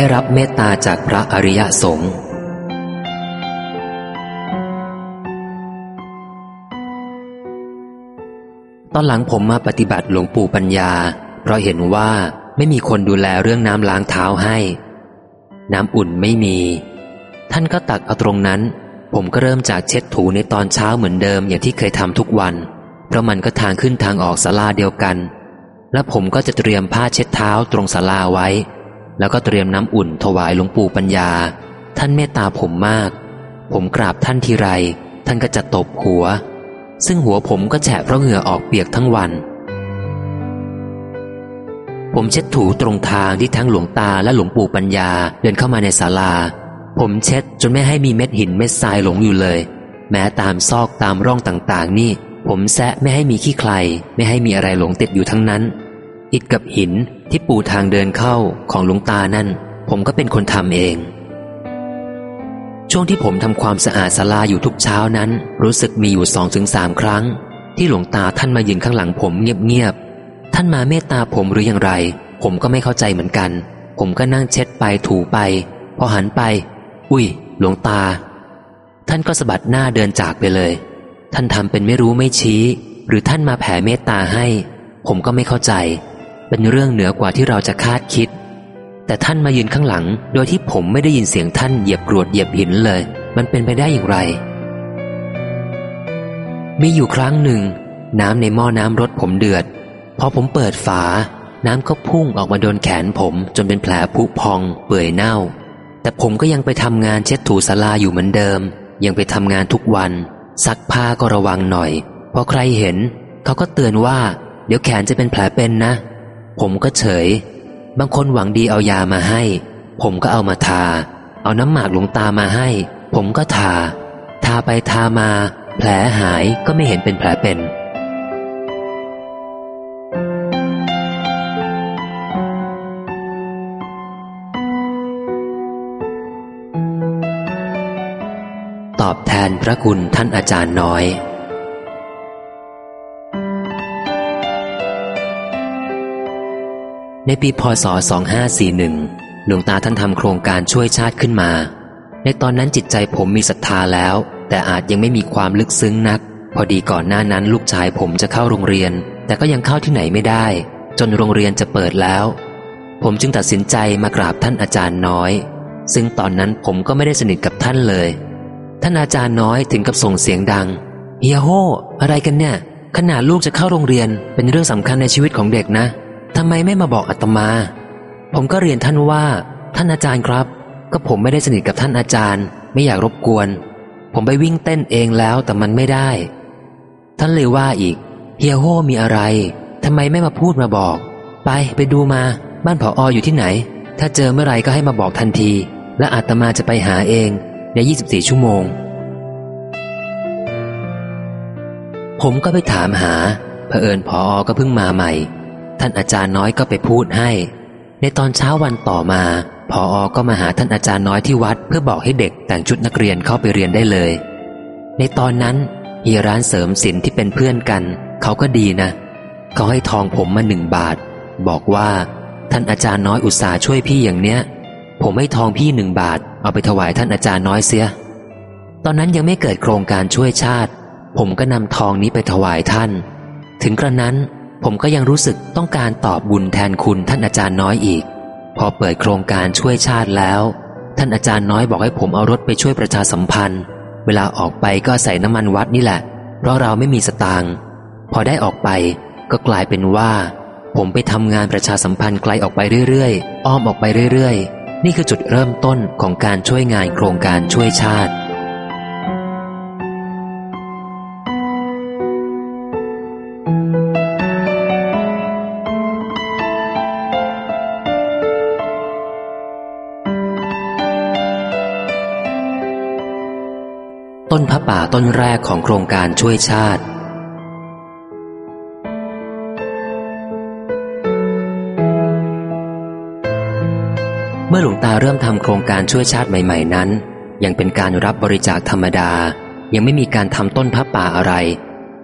ได้รับเมตตาจากพระอริยสงฆ์ตอนหลังผมมาปฏิบัติหลวงปู่ปัญญา เพราะเห็นว่าไม่มีคนดูแลเรื่องน้ำล้างเท้าให้ น้ำอุ่นไม่มี ท่านก็ตักเอาตรงนั้น ผมก็เริ่มจากเช็ดถูในตอนเช้าเหมือนเดิมอย่างที่เคยทำทุกวัน เพราะมันก็ทางขึ้นทางออกศาลาเดียวกัน และผมก็จะเตรียมผ้าเช็ดเท้าตรงศาลาไว้ แล้วก็เตรียมน้ำอุ่นถวายหลวงปู่ปัญญา ท่านเมตตาผมมาก ผมกราบท่านทีไร ท่านก็จะตบหัว ซึ่งหัวผมก็แฉะเพราะเหงื่อออกเปียกทั้งวัน ผมเช็ดถูตรงทางที่ทั้งหลวงตาและหลวงปู่ปัญญาเดินเข้ามาในศาลา ผมเช็ดจนไม่ให้มีเม็ดหินเม็ดทรายหลงอยู่เลย แม้ตามซอกตามร่องต่างๆ นี่ ผมแซะไม่ให้มีขี้ใคร ไม่ให้มีอะไรหลงติดอยู่ทั้งนั้น อิฐกับหินที่ปูทางเดินเข้าของหลวงตานั่น ผมก็เป็นคนทำเอง ช่วงที่ผมทำความสะอาดศาลาอยู่ทุกเช้านั้น รู้สึกมีอยู่สองถึงสามครั้ง ที่หลวงตาท่านมายืนข้างหลังผมเงียบๆท่านมาเมตตาผมหรืออย่างไร ผมก็ไม่เข้าใจเหมือนกัน ผมก็นั่งเช็ดไปถูไป พอหันไป อุ้ย หลวงตา ท่านก็สะบัดหน้าเดินจากไปเลย ท่านทำเป็นไม่รู้ไม่ชี้ หรือท่านมาแผ่เมตตาให้ ผมก็ไม่เข้าใจ เป็นเรื่องเหนือกว่าที่เราจะคาดคิด แต่ท่านมายืนข้างหลัง โดยที่ผมไม่ได้ยินเสียงท่านเหยียบกรวดเหยียบหินเลย มันเป็นไปได้อย่างไร มีอยู่ครั้งหนึ่ง น้ำในหม้อน้ำรถผมเดือด พอผมเปิดฝา น้ำก็พุ่งออกมาโดนแขนผมจนเป็นแผลผุพอง เปื่อยเน่า แต่ผมก็ยังไปทำงานเช็ดถูสลาอยู่เหมือนเดิม ยังไปทำงานทุกวัน ซักผ้าก็ระวังหน่อยพอใครเห็น เขาก็เตือนว่า เดี๋ยวแขนจะเป็นแผลเป็นนะ ผมก็เฉย บางคนหวังดีเอายามาให้ ผมก็เอามาทา เอาน้ำหมากหลวงตามาให้ ผมก็ทา ทาไปทามา แผลหายก็ไม่เห็นเป็นแผลเป็นตอบแทนพระคุณท่านอาจารย์น้อย ในปีพศ 2541 หลวงตาท่านทำโครงการช่วยชาติขึ้นมา ในตอนนั้นจิตใจผมมีศรัทธาแล้ว แต่อาจยังไม่มีความลึกซึ้งนัก พอดีก่อนหน้านั้นลูกชายผมจะเข้าโรงเรียน แต่ก็ยังเข้าที่ไหนไม่ได้ จนโรงเรียนจะเปิดแล้ว ผมจึงตัดสินใจมากราบท่านอาจารย์น้อย ซึ่งตอนนั้นผมก็ไม่ได้สนิทกับท่านเลย ท่านอาจารย์น้อยถึงกับส่งเสียงดังเฮียโฮอะไรกันเนี่ยขนาดลูกจะเข้าโรงเรียนเป็นเรื่องสำคัญในชีวิตของเด็กนะ ทำไมไม่มาบอกอาตมา ผมก็เรียนท่านว่า ท่านอาจารย์ครับ ก็ผมไม่ได้สนิทกับท่านอาจารย์ ไม่อยากรบกวน ผมไปวิ่งเต้นเองแล้วแต่มันไม่ได้ ท่านเลยว่าอีก เฮียโฮมีอะไรทำไมไม่มาพูดมาบอก ไปไปดูมา บ้านผอออยู่ที่ไหน ถ้าเจอเมื่อไรก็ให้มาบอกทันที และอาตมาจะไปหาเองใน 24 ชั่วโมง ผมก็ไปถามหาเผอิญพออก็เพิ่งมาใหม่ ท่านอาจารย์น้อยก็ไปพูดให้ ในตอนเช้าวันต่อมาพออก็มาหาท่านอาจารย์น้อยที่วัด เพื่อบอกให้เด็กแต่งชุดนักเรียนเข้าไปเรียนได้เลย ในตอนนั้นเฮียร้านเสริมสินที่เป็นเพื่อนกัน เขาก็ดีนะ เขาให้ทองผมมาหนึ่งบาท บอกว่า ท่านอาจารย์น้อยอุตส่าห์ช่วยพี่อย่างเนี้ย ผมให้ทองพี่หนึ่งบาท เอาไปถวายท่านอาจารย์น้อยเสีย ตอนนั้นยังไม่เกิดโครงการช่วยชาติ ผมก็นำทองนี้ไปถวายท่าน ถึงกระนั้น ผมก็ยังรู้สึกต้องการตอบบุญแทนคุณท่านอาจารย์น้อยอีก พอเปิดโครงการช่วยชาติแล้ว ท่านอาจารย์น้อยบอกให้ผมเอารถไปช่วยประชาสัมพันธ์ เวลาออกไปก็ใส่น้ำมันวัดนี่แหละ เพราะเราไม่มีสตางค์พอได้ออกไปก็กลายเป็นว่า ผมไปทำงานประชาสัมพันธ์ไกลออกไปเรื่อยๆ อ้อมออกไปเรื่อยๆ นี่คือจุดเริ่มต้นของการช่วยงานโครงการช่วยชาติ ต้นพระป่าต้นแรกของโครงการช่วยชาติ เมื่อหลวงตาเริ่มทำโครงการช่วยชาติใหม่ ๆ นั้น ยังเป็นการรับบริจาคธรรมดา ยังไม่มีการทำต้นพระป่าอะไร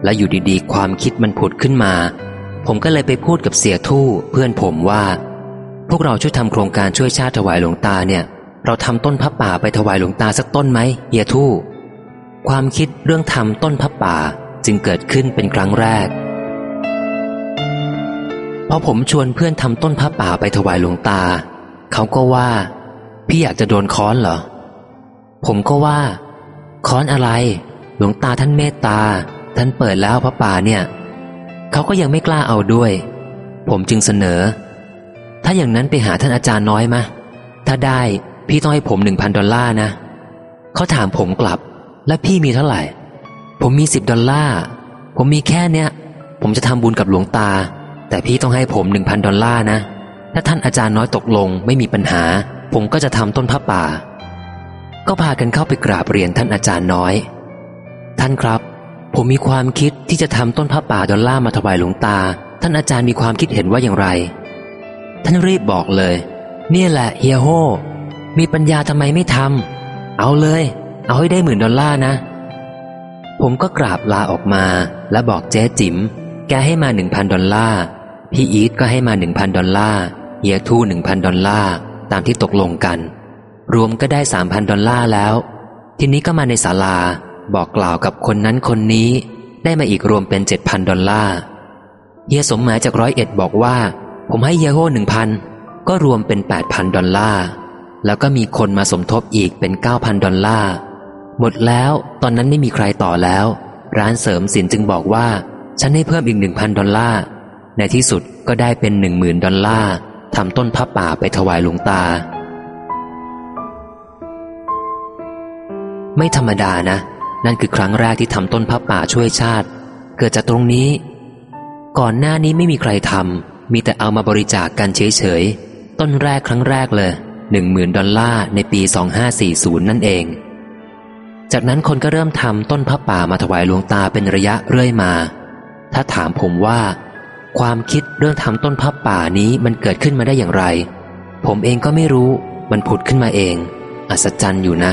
และอยู่ดีๆ ความคิดมันผุดขึ้นมา ผมก็เลยไปพูดกับเสียทู่เพื่อนผมว่า พวกเราช่วยทำโครงการช่วยชาติถวายหลวงตาเนี่ยเราทำต้นพระป่าไปถวายหลวงตาสักต้นไหมเฮียทู่ ความคิดเรื่องทำต้นพระป่าจึงเกิดขึ้นเป็นครั้งแรก พอผมชวนเพื่อนทำต้นพระป่าไปถวายหลวงตา เขาก็ว่า พี่อยากจะโดนค้อนเหรอ ผมก็ว่า ค้อนอะไร หลวงตาท่านเมตตา ท่านเปิดแล้วพระป่าเนี่ย เขาก็ยังไม่กล้าเอาด้วย ผมจึงเสนอ ถ้าอย่างนั้นไปหาท่านอาจารย์น้อยมาถ้าได้พี่ต้องให้ผมหนึ่งพันดอลลาร์นะ เขาถามผมกลับ และพี่มีเท่าไหร่ ผมมีสิบดอลลาร์ผมมีแค่เนี้ย ผมจะทำบุญกับหลวงตา แต่พี่ต้องให้ผมหนึ่งพันดอลลาร์นะ ถ้าท่านอาจารย์น้อยตกลงไม่มีปัญหา ผมก็จะทำต้นพระป่า ก็พากันเข้าไปกราบเรียนท่านอาจารย์น้อย ท่านครับ ผมมีความคิดที่จะทำต้นผ้าป่าดอลลาร์มาถวายหลวงตา ท่านอาจารย์มีความคิดเห็นว่าอย่างไร ท่านรีบบอกเลย เนี่ยแหละเฮียโฮมีปัญญาทำไมไม่ทำเอาเลย เอาให้ได้หมื่นดอลลาร์นะ ผมก็กราบลาออกมา และบอกเจ๊จิ๋มแกให้มาหนึ่งพันดอลลาร์พี่อีทก็ให้มาหนึ่งพันดอลลาร์เฮียทู่หนึ่งพันดอลลาร์ตามที่ตกลงกัน รวมก็ได้สามพันดอลลาร์แล้ว ทีนี้ก็มาในศาลาบอกกล่าวกับคนนั้นคนนี้ ได้มาอีกรวมเป็นเจ็ดพันดอลลาร์เฮียสมหมายจากร้อยเอ็ดบอกว่า ผมให้เฮียโฮหนึ่งพันก็รวมเป็นแปดพันดอลลาร์แล้วก็มีคนมาสมทบอีกเป็นเก้าพันดอลลาร์ หมดแล้วตอนนั้นไม่มีใครต่อแล้ว ร้านเสริมสินจึงบอกว่า ฉันให้เพิ่มอีกหนึ่งพันดอลลาร์ ในที่สุดก็ได้เป็นหนึ่งหมื่นดอลลาร์ทำต้นผ้าป่าไปถวายหลวงตา ไม่ธรรมดานะ นั่นคือครั้งแรกที่ทำต้นพระป่าช่วยชาติ เกิดจากตรงนี้ ก่อนหน้านี้ไม่มีใครทำมีแต่เอามาบริจาคกกันเฉยๆต้นแรกครั้งแรกเลยหนึ่งหมื่นดอลลาร์ในปี 2540 นั่นเอง จากนั้นคนก็เริ่มทำต้นพระป่ามาถวายหลวงตาเป็นระยะเรื่อยมา ถ้าถามผมว่า ความคิดเรื่องทำต้นพระป่านี้มันเกิดขึ้นมาได้อย่างไร ผมเองก็ไม่รู้มันผุดขึ้นมาเอง อัศจรรย์อยู่นะ